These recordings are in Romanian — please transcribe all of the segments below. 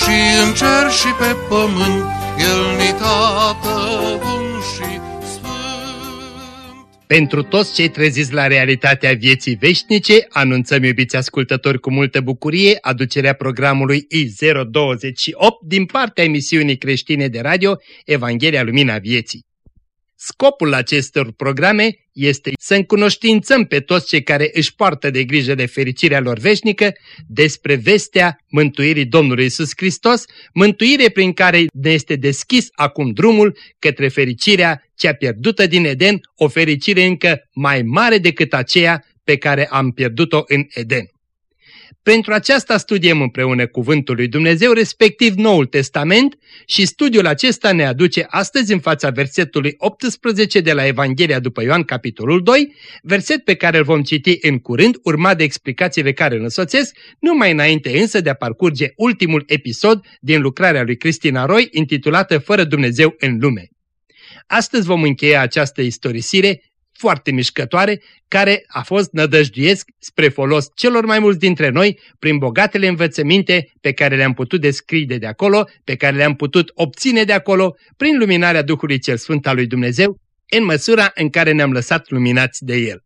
și în cer și pe pământ, El ni tată bun și pentru toți cei treziți la realitatea vieții veșnice, anunțăm, iubiți ascultători, cu multă bucurie aducerea programului I028 din partea emisiunii creștine de radio Evanghelia Lumina Vieții. Scopul acestor programe este să încunoștințăm pe toți cei care își poartă de grijă de fericirea lor veșnică despre vestea mântuirii Domnului Isus Hristos, mântuire prin care ne este deschis acum drumul către fericirea cea pierdută din Eden, o fericire încă mai mare decât aceea pe care am pierdut-o în Eden. Pentru aceasta studiem împreună Cuvântul lui Dumnezeu, respectiv Noul Testament, și studiul acesta ne aduce astăzi în fața versetului 18 de la Evanghelia după Ioan, capitolul 2, verset pe care îl vom citi în curând, urmat de explicațiile care îl însoțesc, numai înainte însă de a parcurge ultimul episod din lucrarea lui Cristina Roy, intitulată Fără Dumnezeu în lume. Astăzi vom încheia această istorisire foarte mișcătoare, care a fost nădăjduiesc spre folos celor mai mulți dintre noi prin bogatele învățăminte pe care le-am putut descrie de acolo, pe care le-am putut obține de acolo, prin luminarea Duhului Cel Sfânt al lui Dumnezeu, în măsura în care ne-am lăsat luminați de El.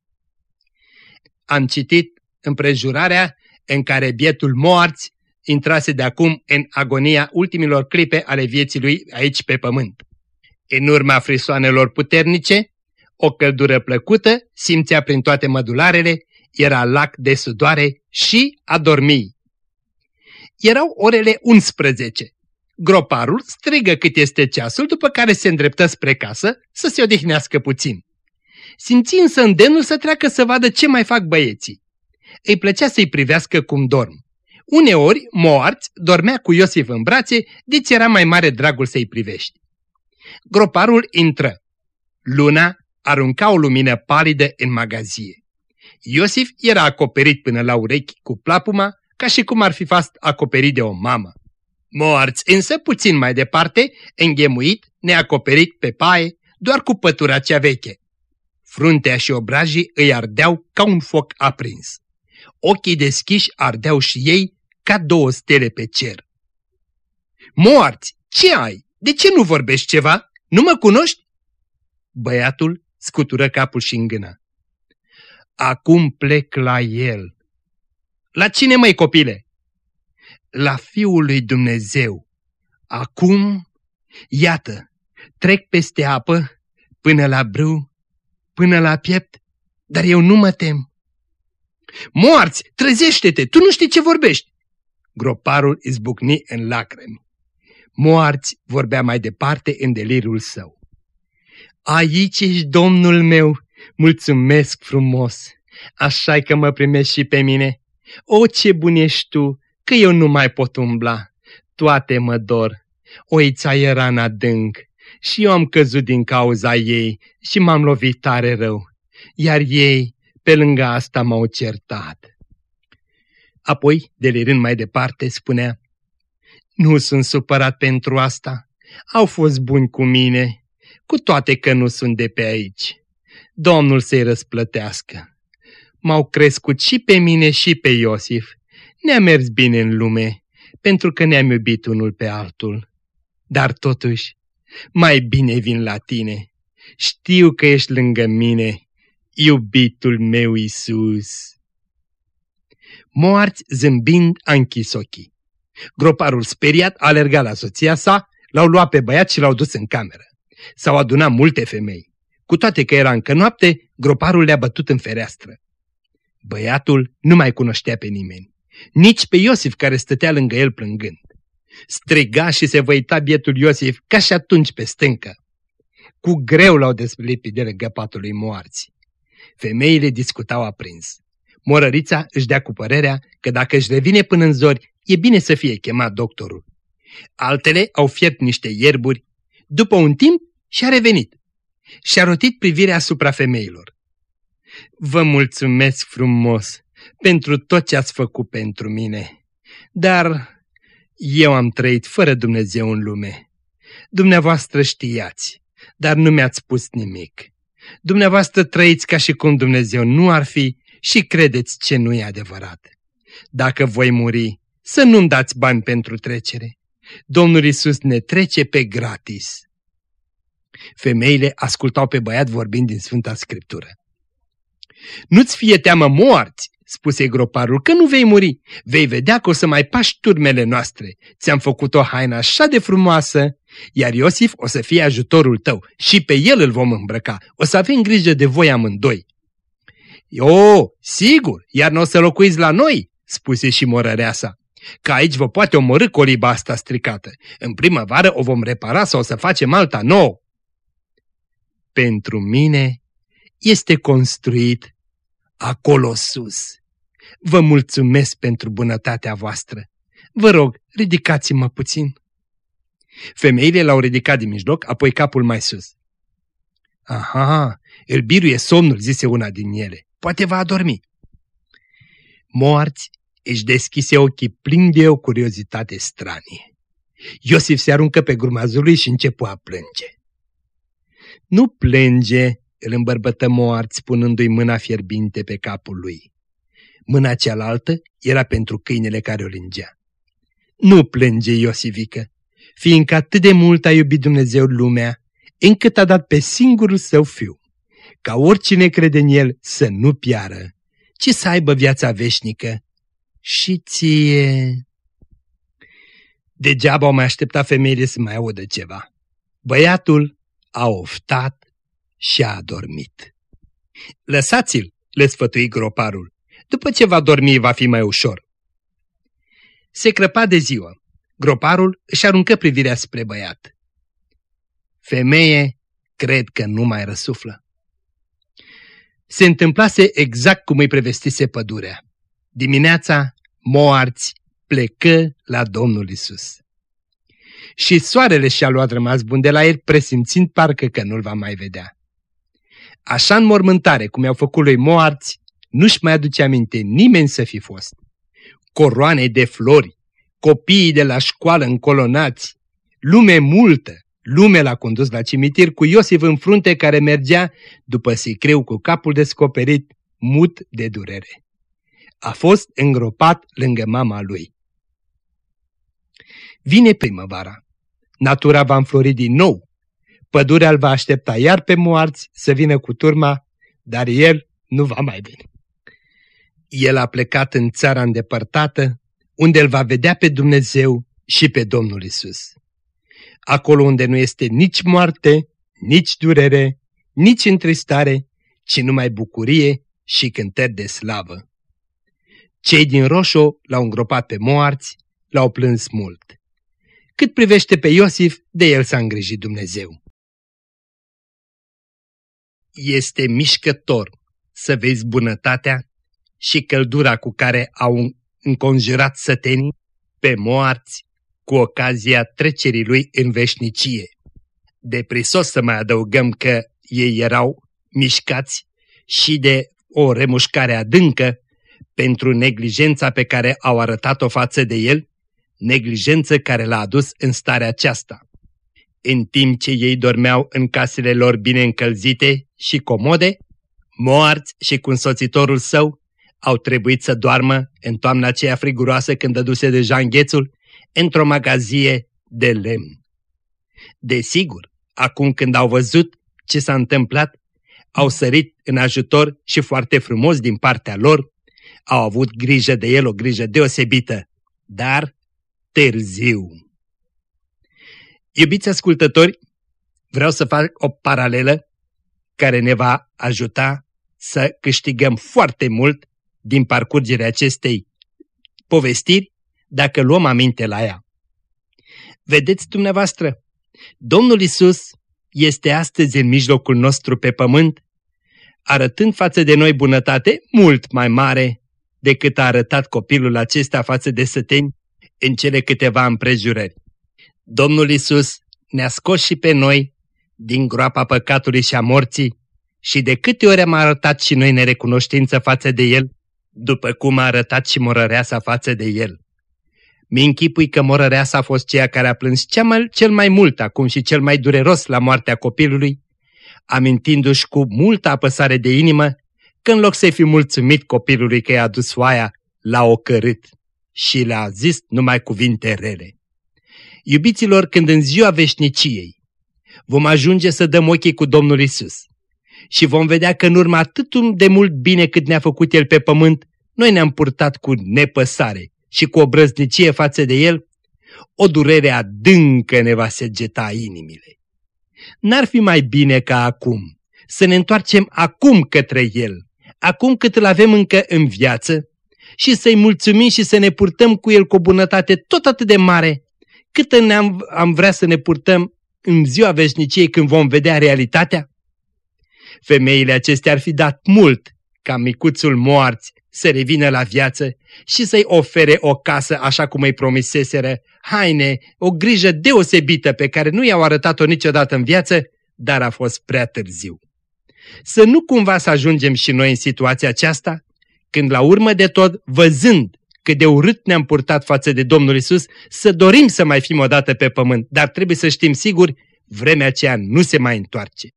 Am citit împrejurarea în care bietul moarți intrase de acum în agonia ultimilor clipe ale vieții lui aici pe pământ. În urma frisoanelor puternice, o căldură plăcută simțea prin toate mădularele, era lac de sudoare și a dormi. Erau orele 11. Groparul strigă cât este ceasul, după care se îndreptă spre casă să se odihnească puțin. Simți însă îndemnul să treacă să vadă ce mai fac băieții. Îi plăcea să-i privească cum dorm. Uneori, moarți, dormea cu Iosif în brațe, deci era mai mare dragul să-i privești. Groparul intră. Luna arunca o lumină palidă în magazie. Iosif era acoperit până la urechi cu plapuma, ca și cum ar fi fost acoperit de o mamă. Moarți însă puțin mai departe, înghemuit, neacoperit pe paie, doar cu pătura cea veche. Fruntea și obrajii îi ardeau ca un foc aprins. Ochii deschiși ardeau și ei ca două stele pe cer. Moarți, ce ai? De ce nu vorbești ceva? Nu mă cunoști? Băiatul scutură capul și îngână. Acum plec la el. La cine, măi, copile? La Fiul lui Dumnezeu. Acum, iată, trec peste apă, până la brâu, până la piept, dar eu nu mă tem. Moarți, trezește-te, tu nu știi ce vorbești. Groparul izbucni în lacrimi. Moarți vorbea mai departe în delirul său. Aici ești, Domnul meu, mulțumesc frumos, așa că mă primești și pe mine. O, ce bun ești tu, că eu nu mai pot umbla, toate mă dor. Oița era în adânc și eu am căzut din cauza ei și m-am lovit tare rău, iar ei, pe lângă asta, m-au certat. Apoi, delirând mai departe, spunea, Nu sunt supărat pentru asta, au fost buni cu mine cu toate că nu sunt de pe aici. Domnul să-i răsplătească. M-au crescut și pe mine și pe Iosif. Ne-a mers bine în lume, pentru că ne-am iubit unul pe altul. Dar totuși, mai bine vin la tine. Știu că ești lângă mine, iubitul meu Isus. Moarți zâmbind a închis ochii. Groparul speriat alerga la soția sa, l-au luat pe băiat și l-au dus în cameră. S-au adunat multe femei. Cu toate că era încă noapte, groparul le-a bătut în fereastră. Băiatul nu mai cunoștea pe nimeni, nici pe Iosif care stătea lângă el plângând. Striga și se văita bietul Iosif ca și atunci pe stâncă. Cu greu l-au despelit de lângă patului moarți. Femeile discutau aprins. Morărița își dea cu părerea că dacă își revine până în zori, e bine să fie chemat doctorul. Altele au fiert niște ierburi. După un timp și-a revenit. Și-a rotit privirea asupra femeilor. Vă mulțumesc frumos pentru tot ce ați făcut pentru mine, dar eu am trăit fără Dumnezeu în lume. Dumneavoastră știați, dar nu mi-ați spus nimic. Dumneavoastră trăiți ca și cum Dumnezeu nu ar fi și credeți ce nu e adevărat. Dacă voi muri, să nu-mi dați bani pentru trecere. Domnul Isus ne trece pe gratis. Femeile ascultau pe băiat vorbind din Sfânta Scriptură. Nu-ți fie teamă moarți, spuse groparul, că nu vei muri. Vei vedea că o să mai pași turmele noastre. Ți-am făcut o haină așa de frumoasă, iar Iosif o să fie ajutorul tău și pe el îl vom îmbrăca. O să avem grijă de voi amândoi. O, sigur, iar nu o să locuiți la noi, spuse și morăreasa. Că aici vă poate omorâ coliba asta stricată. În primăvară o vom repara sau o să facem alta nouă. Pentru mine este construit acolo sus. Vă mulțumesc pentru bunătatea voastră. Vă rog, ridicați-mă puțin. Femeile l-au ridicat din mijloc, apoi capul mai sus. Aha, îl biruie somnul, zise una din ele. Poate va adormi. Moarți își deschise ochii plini de o curiozitate stranie. Iosif se aruncă pe grumazul lui și începu a plânge. Nu plânge, îl îmbărbătă moarți punându-i mâna fierbinte pe capul lui. Mâna cealaltă era pentru câinele care o lingea. Nu plânge, Iosivică, fiindcă atât de mult a iubit Dumnezeu lumea, încât a dat pe singurul său fiu, ca oricine crede în el să nu piară, ci să aibă viața veșnică. Și ție... Degeaba au mai așteptat femeile să mai audă ceva. Băiatul a oftat și a adormit. Lăsați-l, le sfătui groparul. După ce va dormi, va fi mai ușor. Se crăpa de ziua. Groparul își aruncă privirea spre băiat. Femeie, cred că nu mai răsuflă. Se întâmplase exact cum îi prevestise pădurea. Dimineața, moarți plecă la Domnul Isus. Și soarele și-a luat rămas bun de la el, presimțind parcă că nu-l va mai vedea. Așa în mormântare, cum i-au făcut lui moarți, nu-și mai aduce aminte nimeni să fi fost. Coroane de flori, copiii de la școală încolonați, lume multă, lume l-a condus la cimitir cu Iosif în frunte care mergea după sicriu cu capul descoperit, mut de durere. A fost îngropat lângă mama lui. Vine primăvara. Natura va înflori din nou. Pădurea îl va aștepta iar pe moarți să vină cu turma, dar el nu va mai veni. El a plecat în țara îndepărtată, unde îl va vedea pe Dumnezeu și pe Domnul Isus. Acolo unde nu este nici moarte, nici durere, nici întristare, ci numai bucurie și cântări de slavă. Cei din Roșo l-au îngropat pe moarți, l-au plâns mult. Cât privește pe Iosif, de el s-a îngrijit Dumnezeu. Este mișcător să vezi bunătatea și căldura cu care au înconjurat sătenii pe moarți cu ocazia trecerii lui în veșnicie. De prisos să mai adăugăm că ei erau mișcați și de o remușcare adâncă pentru neglijența pe care au arătat-o față de el, neglijență care l-a adus în starea aceasta. În timp ce ei dormeau în casele lor bine încălzite și comode, moarți și cu însoțitorul său au trebuit să doarmă în toamna aceea friguroasă când dăduse deja înghețul, într-o magazie de lemn. Desigur, acum când au văzut ce s-a întâmplat, au sărit în ajutor și foarte frumos din partea lor, au avut grijă de el, o grijă deosebită, dar târziu. Iubiți ascultători, vreau să fac o paralelă care ne va ajuta să câștigăm foarte mult din parcurgerea acestei povestiri dacă luăm aminte la ea. Vedeți dumneavoastră, Domnul Isus este astăzi în mijlocul nostru pe pământ, arătând față de noi bunătate mult mai mare decât a arătat copilul acesta față de săteni în cele câteva împrejurări. Domnul Isus ne-a scos și pe noi din groapa păcatului și a morții și de câte ori am arătat și noi nerecunoștință față de El, după cum a arătat și morăreasa față de El. Mi închipui că morăreasa a fost ceea care a plâns cea mai, cel mai mult acum și cel mai dureros la moartea copilului, amintindu-și cu multă apăsare de inimă că în loc să fi mulțumit copilului că i-a adus oaia, l-a ocărât și le-a zis numai cuvinte rele. Iubiților, când în ziua veșniciei vom ajunge să dăm ochii cu Domnul Isus și vom vedea că în urma atât de mult bine cât ne-a făcut El pe pământ, noi ne-am purtat cu nepăsare și cu o brăznicie față de El, o durere adâncă ne va segeta inimile. N-ar fi mai bine ca acum să ne întoarcem acum către El, acum cât îl avem încă în viață, și să-i mulțumim și să ne purtăm cu El cu o bunătate tot atât de mare, cât ne-am am vrea să ne purtăm în ziua veșniciei când vom vedea realitatea? Femeile acestea ar fi dat mult ca micuțul moarți să revină la viață și să-i ofere o casă așa cum îi promiseseră, haine, o grijă deosebită pe care nu i-au arătat-o niciodată în viață, dar a fost prea târziu. Să nu cumva să ajungem și noi în situația aceasta, când la urmă de tot, văzând cât de urât ne-am purtat față de Domnul Isus, să dorim să mai fim odată pe pământ, dar trebuie să știm sigur, vremea aceea nu se mai întoarce.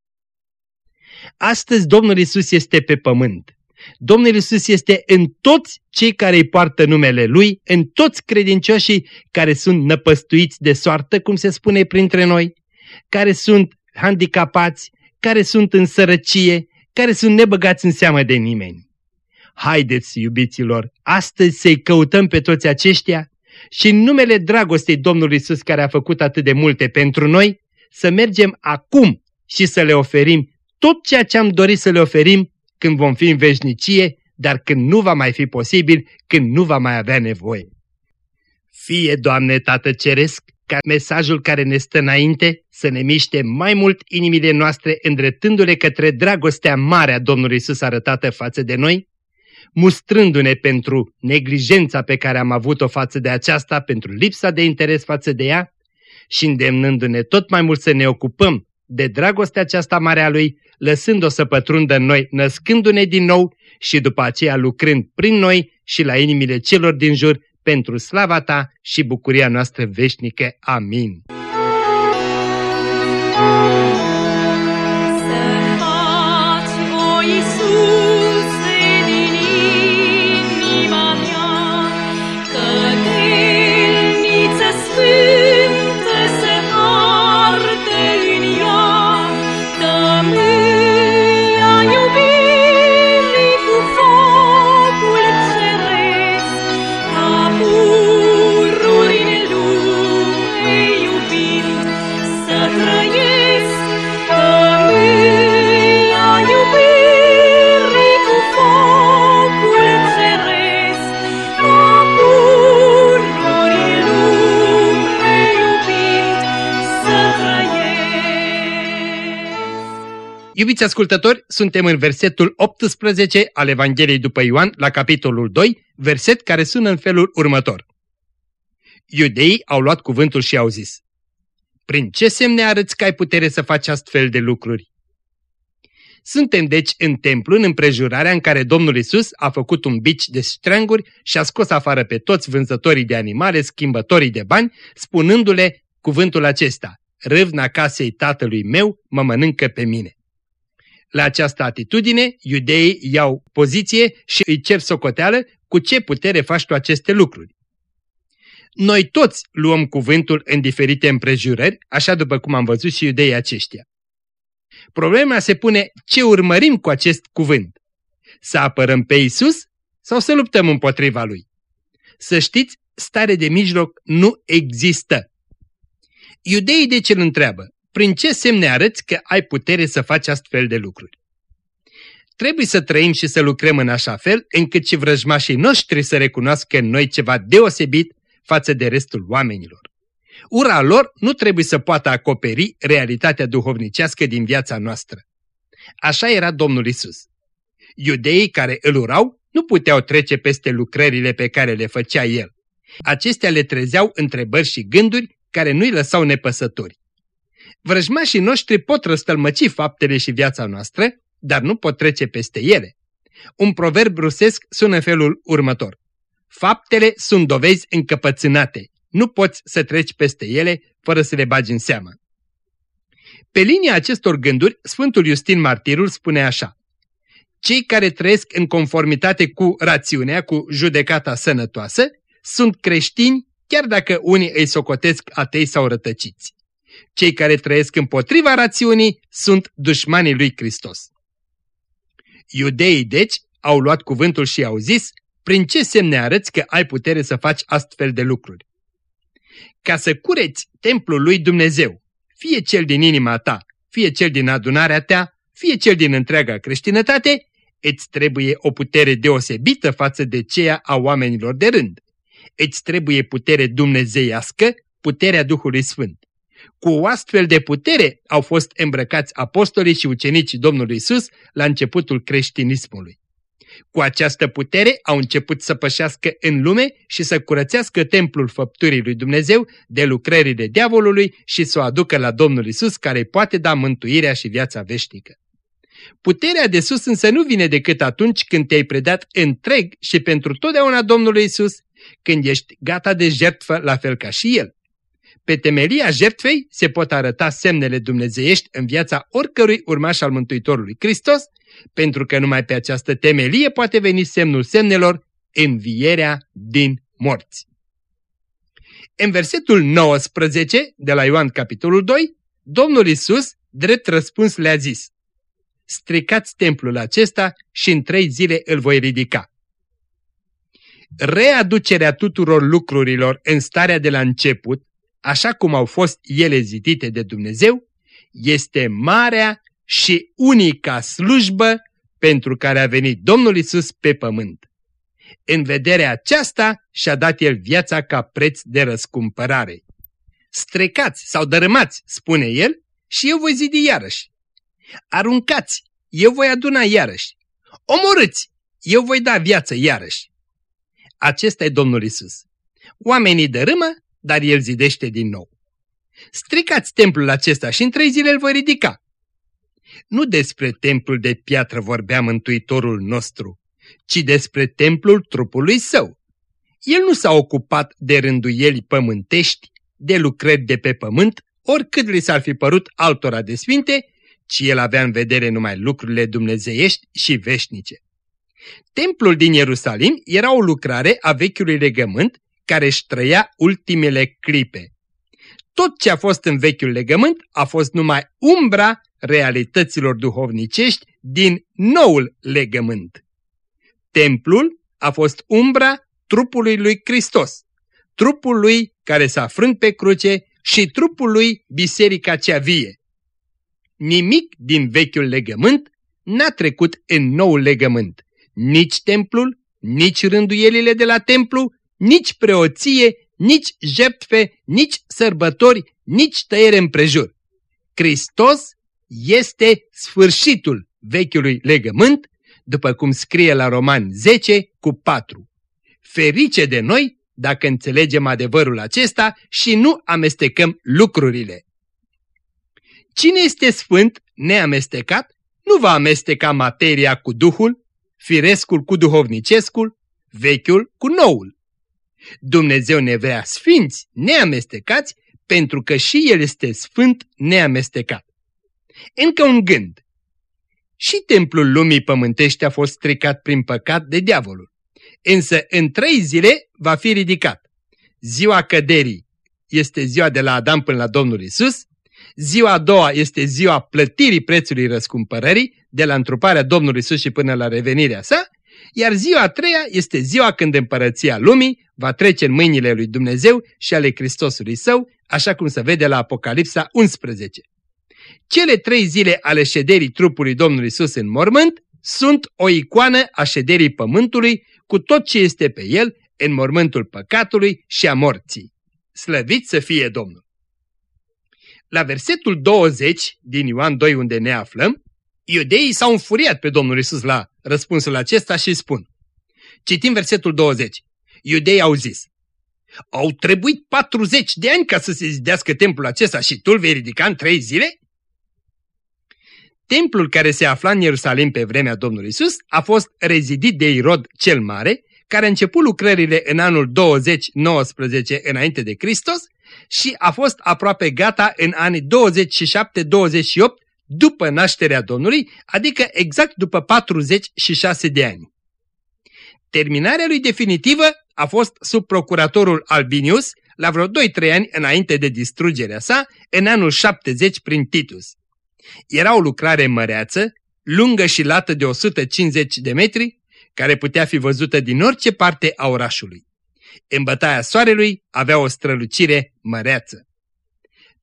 Astăzi Domnul Isus este pe pământ. Domnul Isus este în toți cei care îi poartă numele Lui, în toți credincioșii care sunt năpăstuiți de soartă, cum se spune printre noi, care sunt handicapați, care sunt în sărăcie, care sunt nebăgați în seamă de nimeni. Haideți, iubiților, astăzi să-i căutăm pe toți aceștia și în numele dragostei Domnului Isus care a făcut atât de multe pentru noi, să mergem acum și să le oferim tot ceea ce am dorit să le oferim când vom fi în veșnicie, dar când nu va mai fi posibil, când nu va mai avea nevoie. Fie, Doamne Tată Ceresc, ca mesajul care ne stă înainte să ne miște mai mult inimile noastre îndreptându-le către dragostea mare a Domnului Isus arătată față de noi, mustrându-ne pentru neglijența pe care am avut-o față de aceasta, pentru lipsa de interes față de ea și îndemnându-ne tot mai mult să ne ocupăm de dragostea aceasta mare a Lui, lăsând-o să pătrundă în noi, născându-ne din nou și după aceea lucrând prin noi și la inimile celor din jur pentru slava Ta și bucuria noastră veșnică. Amin. Iubiți ascultători, suntem în versetul 18 al Evangheliei după Ioan, la capitolul 2, verset care sună în felul următor. Iudeii au luat cuvântul și au zis, Prin ce semne arăți că ai putere să faci astfel de lucruri? Suntem deci în templu, în împrejurarea în care Domnul Isus a făcut un bici de stranguri și a scos afară pe toți vânzătorii de animale, schimbătorii de bani, spunându-le cuvântul acesta, râvna casei tatălui meu mă mănâncă pe mine. La această atitudine, iudeii iau poziție și îi cer socoteală cu ce putere faci tu aceste lucruri. Noi toți luăm cuvântul în diferite împrejurări, așa după cum am văzut și iudeii aceștia. Problema se pune ce urmărim cu acest cuvânt. Să apărăm pe Isus sau să luptăm împotriva Lui? Să știți, stare de mijloc nu există. Iudeii de ce îl întreabă? Prin ce semne arăți că ai putere să faci astfel de lucruri. Trebuie să trăim și să lucrăm în așa fel încât și vrăjmașii noștri să recunoască în noi ceva deosebit față de restul oamenilor. Ura lor nu trebuie să poată acoperi realitatea duhovnicească din viața noastră. Așa era Domnul Isus. Iudeii care îl urau nu puteau trece peste lucrările pe care le făcea el. Acestea le trezeau întrebări și gânduri care nu-i lăsau nepăsători. Vrăjmașii noștri pot răstălmăci faptele și viața noastră, dar nu pot trece peste ele. Un proverb rusesc sună felul următor. Faptele sunt dovezi încăpățânate. Nu poți să treci peste ele fără să le bagi în seamă. Pe linia acestor gânduri, Sfântul Iustin Martirul spune așa. Cei care trăiesc în conformitate cu rațiunea, cu judecata sănătoasă, sunt creștini chiar dacă unii îi socotesc atei sau rătăciți. Cei care trăiesc împotriva rațiunii sunt dușmanii lui Hristos. Iudeii, deci, au luat cuvântul și au zis, prin ce semne arăți că ai putere să faci astfel de lucruri? Ca să cureți templul lui Dumnezeu, fie cel din inima ta, fie cel din adunarea ta, fie cel din întreaga creștinătate, îți trebuie o putere deosebită față de ceea a oamenilor de rând. Îți trebuie putere dumnezeiască, puterea Duhului Sfânt. Cu o astfel de putere au fost îmbrăcați apostolii și ucenicii Domnului Isus la începutul creștinismului. Cu această putere au început să pășească în lume și să curățească templul făpturii lui Dumnezeu de lucrările diavolului și să o aducă la Domnul Isus care poate da mântuirea și viața veșnică. Puterea de sus însă nu vine decât atunci când te-ai predat întreg și pentru totdeauna Domnului Isus, când ești gata de jertfă la fel ca și El. Pe temelia jertfei se pot arăta semnele dumnezeiești în viața oricărui urmaș al Mântuitorului Hristos, pentru că numai pe această temelie poate veni semnul semnelor, învierea din morți. În versetul 19 de la Ioan capitolul 2, Domnul Isus, drept răspuns, le-a zis, Stricați templul acesta și în trei zile îl voi ridica. Readucerea tuturor lucrurilor în starea de la început, așa cum au fost ele zidite de Dumnezeu, este marea și unica slujbă pentru care a venit Domnul Isus pe pământ. În vederea aceasta și-a dat El viața ca preț de răscumpărare. Strecați sau dărâmați, spune El, și eu voi zidi iarăși. Aruncați, eu voi aduna iarăși. Omorâți, eu voi da viață iarăși. Acesta e Domnul Isus. Oamenii dărâmă, dar El zidește din nou. Stricați templul acesta și în trei zile îl voi ridica. Nu despre templul de piatră vorbea Mântuitorul nostru, ci despre templul trupului său. El nu s-a ocupat de rânduieli pământești, de lucrări de pe pământ, oricât li s-ar fi părut altora de sfinte, ci el avea în vedere numai lucrurile dumnezeiești și veșnice. Templul din Ierusalim era o lucrare a vechiului legământ care își trăia ultimele clipe. Tot ce a fost în vechiul legământ a fost numai umbra realităților duhovnicești din noul legământ. Templul a fost umbra trupului lui Hristos, trupul lui care s-a frânt pe cruce și trupul lui biserica cea vie. Nimic din vechiul legământ n-a trecut în noul legământ. Nici templul, nici rânduielile de la templu, nici preoție, nici jertfe, nici sărbători, nici tăiere împrejur. Hristos este sfârșitul vechiului legământ, după cum scrie la Roman 10 cu 4. Ferice de noi dacă înțelegem adevărul acesta și nu amestecăm lucrurile. Cine este sfânt, neamestecat, nu va amesteca materia cu Duhul, firescul cu duhovnicescul, vechiul cu noul. Dumnezeu ne vrea sfinți, neamestecați, pentru că și El este sfânt, neamestecat. Încă un gând. Și templul lumii pământești a fost stricat prin păcat de diavolul. Însă în trei zile va fi ridicat. Ziua căderii este ziua de la Adam până la Domnul Isus, ziua a doua este ziua plătirii prețului răscumpărării, de la întruparea Domnului Isus și până la revenirea sa, iar ziua a treia este ziua când împărăția lumii va trece în mâinile lui Dumnezeu și ale Hristosului său, așa cum se vede la Apocalipsa 11. Cele trei zile ale șederii trupului Domnului Isus în mormânt sunt o icoană a șederii pământului cu tot ce este pe el în mormântul păcatului și a morții. Slăvit să fie Domnul! La versetul 20 din Ioan 2 unde ne aflăm, iudeii s-au înfuriat pe Domnul Isus la răspunsul acesta și spun. Citim versetul 20. Iudeii au zis, Au trebuit 40 de ani ca să se zidească templul acesta și tu îl vei ridica în trei zile? Templul care se afla în Ierusalim pe vremea Domnului Isus a fost rezidit de Irod cel Mare, care a început lucrările în anul 20-19 înainte de Hristos și a fost aproape gata în anii 27-28 după nașterea Domnului, adică exact după 46 de ani. Terminarea lui definitivă a fost sub procuratorul Albinius la vreo 2-3 ani înainte de distrugerea sa, în anul 70 prin Titus. Era o lucrare măreață, lungă și lată de 150 de metri, care putea fi văzută din orice parte a orașului. În bătaia soarelui avea o strălucire măreață.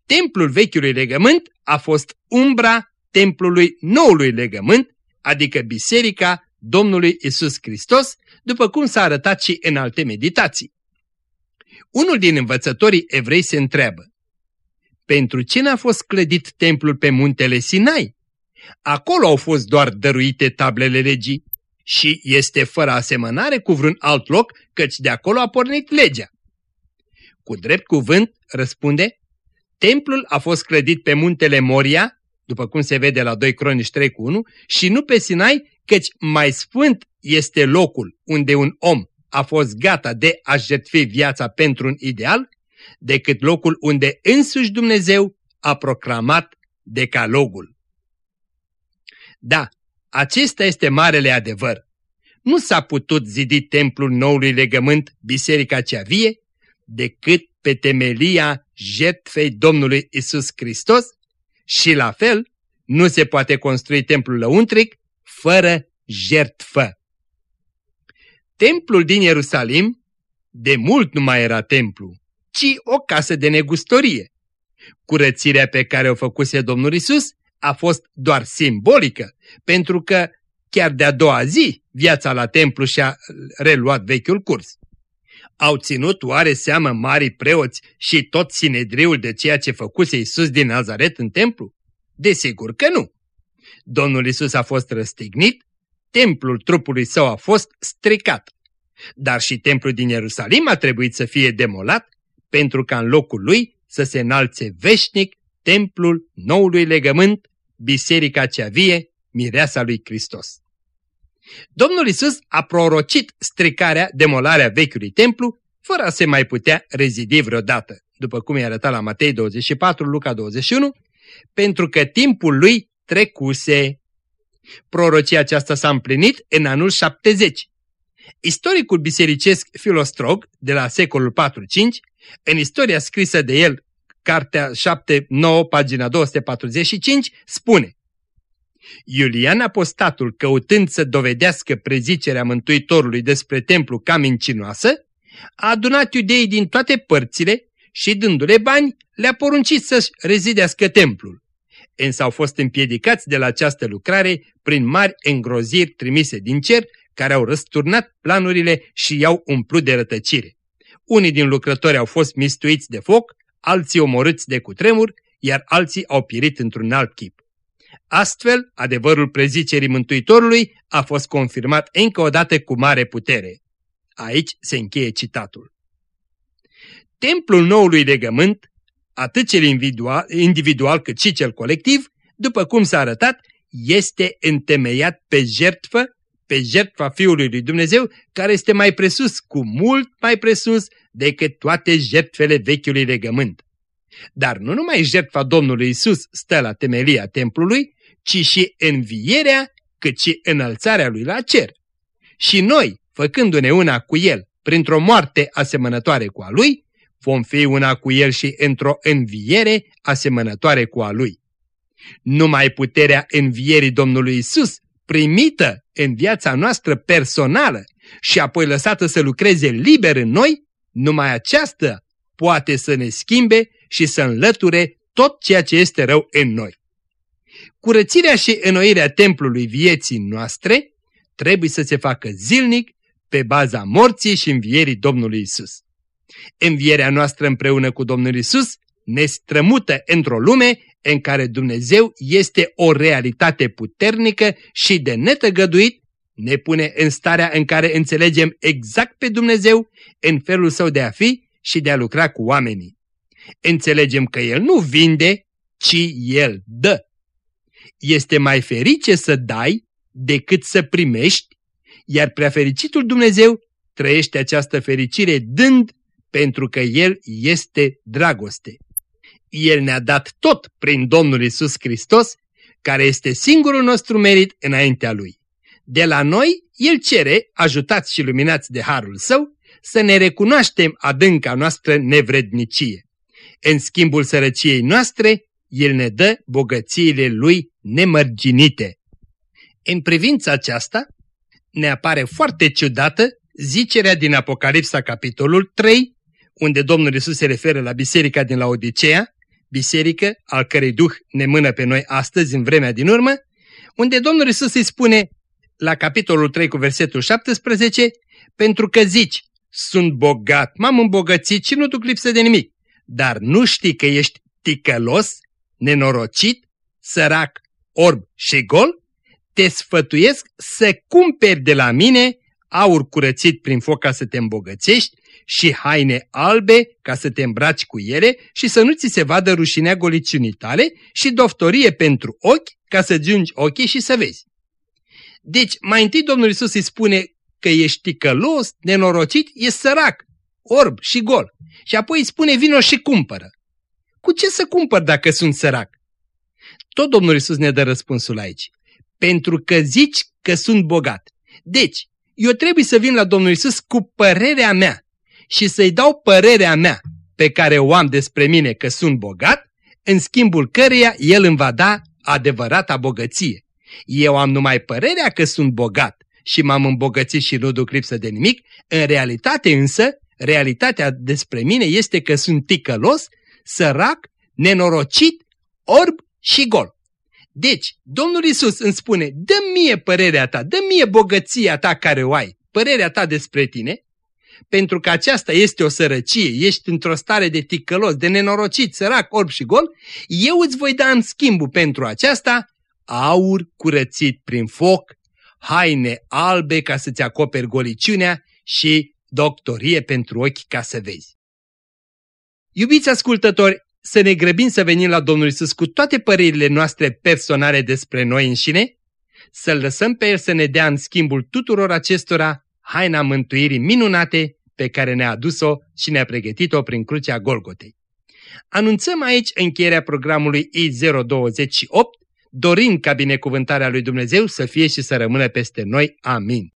Templul vechiului legământ a fost umbra templului noului legământ, adică biserica Domnului Isus Hristos, după cum s-a arătat și în alte meditații. Unul din învățătorii evrei se întreabă, pentru ce n-a fost clădit templul pe muntele Sinai? Acolo au fost doar dăruite tablele legii și este fără asemănare cu vreun alt loc, căci de acolo a pornit legea. Cu drept cuvânt, răspunde, templul a fost clădit pe muntele Moria, după cum se vede la 2 Cronici 3 cu 1, și nu pe Sinai, căci mai sfânt este locul unde un om a fost gata de a jertfi viața pentru un ideal, decât locul unde însuși Dumnezeu a proclamat decalogul. Da, acesta este marele adevăr. Nu s-a putut zidi templul noului legământ, biserica cea vie, decât pe temelia jertfei Domnului Isus Hristos și la fel nu se poate construi templul lăuntric fără jertfă. Templul din Ierusalim de mult nu mai era templu, ci o casă de negustorie. Curățirea pe care o făcuse Domnul Isus a fost doar simbolică, pentru că chiar de-a doua zi viața la templu și-a reluat vechiul curs. Au ținut oare seamă mari preoți și tot sinedriul de ceea ce făcuse Isus din Nazaret în templu? Desigur că nu. Domnul Isus a fost răstignit, templul trupului său a fost stricat. Dar și templul din Ierusalim a trebuit să fie demolat pentru ca în locul lui să se înalțe veșnic templul noului legământ, biserica cea vie, mireasa lui Hristos. Domnul Isus a prorocit stricarea, demolarea vechiului templu, fără a se mai putea rezidi vreodată, după cum i-a arătat la Matei 24, Luca 21, pentru că timpul lui trecuse. Prorocia aceasta s-a împlinit în anul 70. Istoricul bisericesc Filostrog, de la secolul 4-5, în istoria scrisă de el, cartea 7-9, pagina 245, spune Iulian Apostatul, căutând să dovedească prezicerea Mântuitorului despre templu ca mincinoasă, a adunat iudeii din toate părțile și, dându-le bani, le-a poruncit să-și rezidească templul. Însă au fost împiedicați de la această lucrare prin mari îngroziri trimise din cer, care au răsturnat planurile și i-au umplut de rătăcire. Unii din lucrători au fost mistuiți de foc, alții omorâți de cutremur, iar alții au pirit într-un alt chip. Astfel, adevărul prezicerii Mântuitorului a fost confirmat încă o dată cu mare putere. Aici se încheie citatul. Templul noului legământ, atât cel individual, individual cât și cel colectiv, după cum s-a arătat, este întemeiat pe jertfă pe jertfa Fiului lui Dumnezeu, care este mai presus, cu mult mai presus decât toate jertfele vechiului legământ. Dar nu numai jertfa Domnului Isus stă la temelia templului, ci și învierea, cât și înălțarea lui la cer. Și noi, făcându-ne una cu El, printr-o moarte asemănătoare cu a Lui, vom fi una cu El și într-o înviere asemănătoare cu a Lui. Numai puterea învierii Domnului Isus primită în viața noastră personală și apoi lăsată să lucreze liber în noi, numai aceasta poate să ne schimbe și să înlăture tot ceea ce este rău în noi. Curățirea și înnoirea templului vieții noastre trebuie să se facă zilnic pe baza morții și învierii Domnului Isus. Învierea noastră împreună cu Domnul Isus ne strămută într-o lume în care Dumnezeu este o realitate puternică și de netăgăduit, ne pune în starea în care înțelegem exact pe Dumnezeu în felul său de a fi și de a lucra cu oamenii. Înțelegem că El nu vinde, ci El dă. Este mai ferice să dai decât să primești, iar preafericitul Dumnezeu trăiește această fericire dând pentru că El este dragoste. El ne-a dat tot prin Domnul Isus Hristos, care este singurul nostru merit înaintea Lui. De la noi, El cere, ajutați și luminați de Harul Său, să ne recunoaștem adânca noastră nevrednicie. În schimbul sărăciei noastre, El ne dă bogățiile Lui nemărginite. În privința aceasta, ne apare foarte ciudată zicerea din Apocalipsa capitolul 3, unde Domnul Isus se referă la biserica din Laodicea, biserică al cărei duh ne mână pe noi astăzi în vremea din urmă, unde Domnul Isus îi spune la capitolul 3 cu versetul 17, pentru că zici, sunt bogat, m-am îmbogățit și nu duc lipsă de nimic, dar nu știi că ești ticălos, nenorocit, sărac, orb și gol? Te sfătuiesc să cumperi de la mine aur curățit prin foc ca să te îmbogățești și haine albe ca să te îmbraci cu ele și să nu ți se vadă rușinea goliciunii tale și doftorie pentru ochi ca să giungi ochii și să vezi. Deci, mai întâi Domnul Isus îi spune că ești ticălos, nenorocit, e sărac, orb și gol. Și apoi îi spune vino și cumpără. Cu ce să cumpăr dacă sunt sărac? Tot Domnul Isus ne dă răspunsul aici. Pentru că zici că sunt bogat. Deci, eu trebuie să vin la Domnul Isus cu părerea mea și să-i dau părerea mea pe care o am despre mine că sunt bogat, în schimbul căreia El îmi va da adevărata bogăție. Eu am numai părerea că sunt bogat și m-am îmbogățit și nu duc lipsă de nimic, în realitate însă, realitatea despre mine este că sunt ticălos, sărac, nenorocit, orb și gol. Deci, Domnul Isus îmi spune, dă mie părerea ta, dă mie bogăția ta care o ai, părerea ta despre tine, pentru că aceasta este o sărăcie, ești într-o stare de ticălos, de nenorocit, sărac, orb și gol, eu îți voi da în schimbul pentru aceasta aur curățit prin foc, haine albe ca să-ți acoperi goliciunea și doctorie pentru ochi ca să vezi. Iubiți ascultători, să ne grăbim să venim la Domnul Isus cu toate părerile noastre personale despre noi înșine, să-L lăsăm pe El să ne dea în schimbul tuturor acestora haina mântuirii minunate pe care ne-a adus-o și ne-a pregătit-o prin crucea Golgotei. Anunțăm aici încheierea programului I028, dorind ca binecuvântarea lui Dumnezeu să fie și să rămână peste noi. Amin.